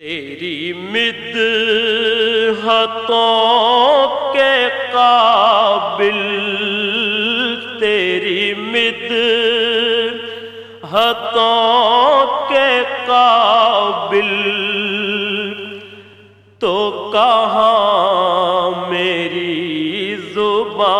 تیری مد ہاتھوں کے قابل تیری مد ہاتھوں کے قابل تو کہاں میری زبان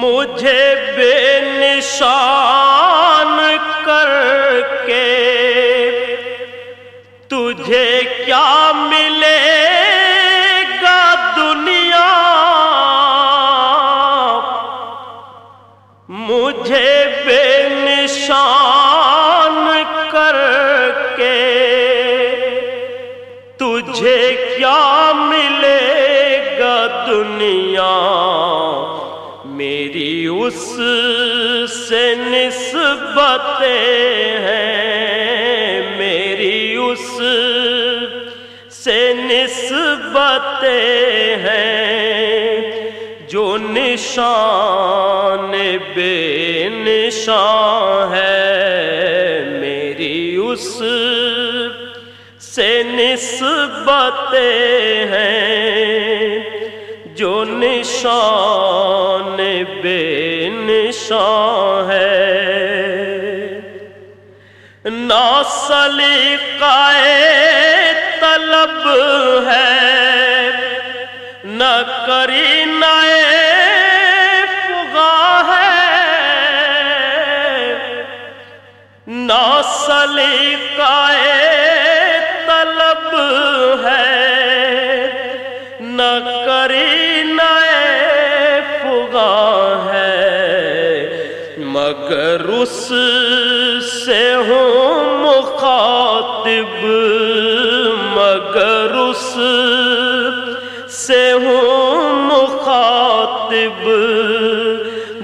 مجھے بے نشان کر کے تجھے کیا ملے گا دنیا؟ مجھے بے نشان کر کے تجھے کیا ملے گا دنیا؟ میری اس سے نسبتیں ہیں میری اس سے نسبتیں ہیں جو نشان بے نشان ہے، میری اس سے نسبتیں ہیں جو نشان بے نشان ہے۔ نا سلیقہ طلب ہے۔ نہ کری فغا ہے۔ نہ سلیقہ نہ کری فغا ہے، مگر اس سے ہوں مخاطب، مگر اس سے ہوں مخاطب،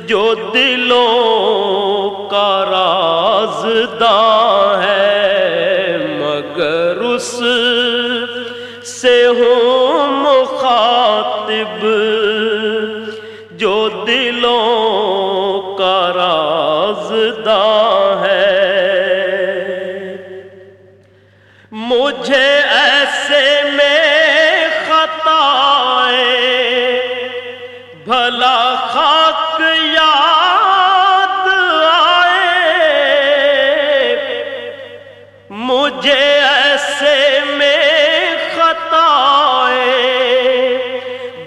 جو دلوں کا رازداں مخاطب جو دلوں کا رازدہ ہے۔ مجھے ایسے میں خطائے بھلا خاک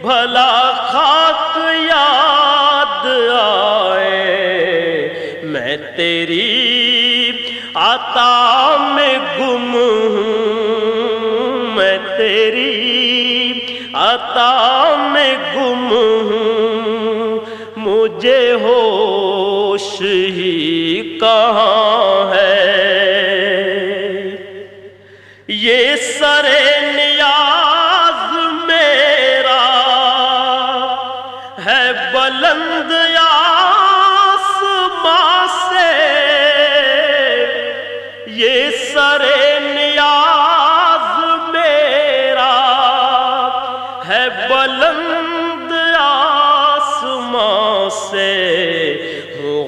بھلا خاک یاد آئے۔ میں تیری عطا میں گم ہوں۔ میں تیری عطا میں گم ہوں۔ مجھے ہوش ہی کہاں ہے؟ یہ سر یہ سر نیاز میرا ہے بلند آسماں سے،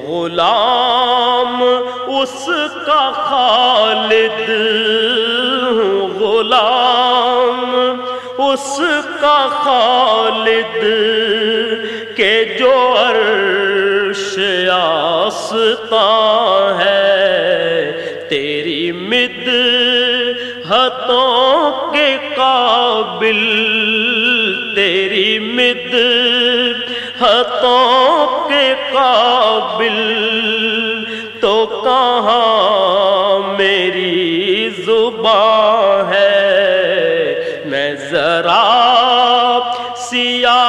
غلام اس کا خالد، غلام اس کا خالد کہ جو عرش آستان ہے تیری مد ہاتھوں کے قابل، تیری مد ہاتھوں کے قابل۔ تو کہاں میری زبان ہے؟ میں ذرا سیاب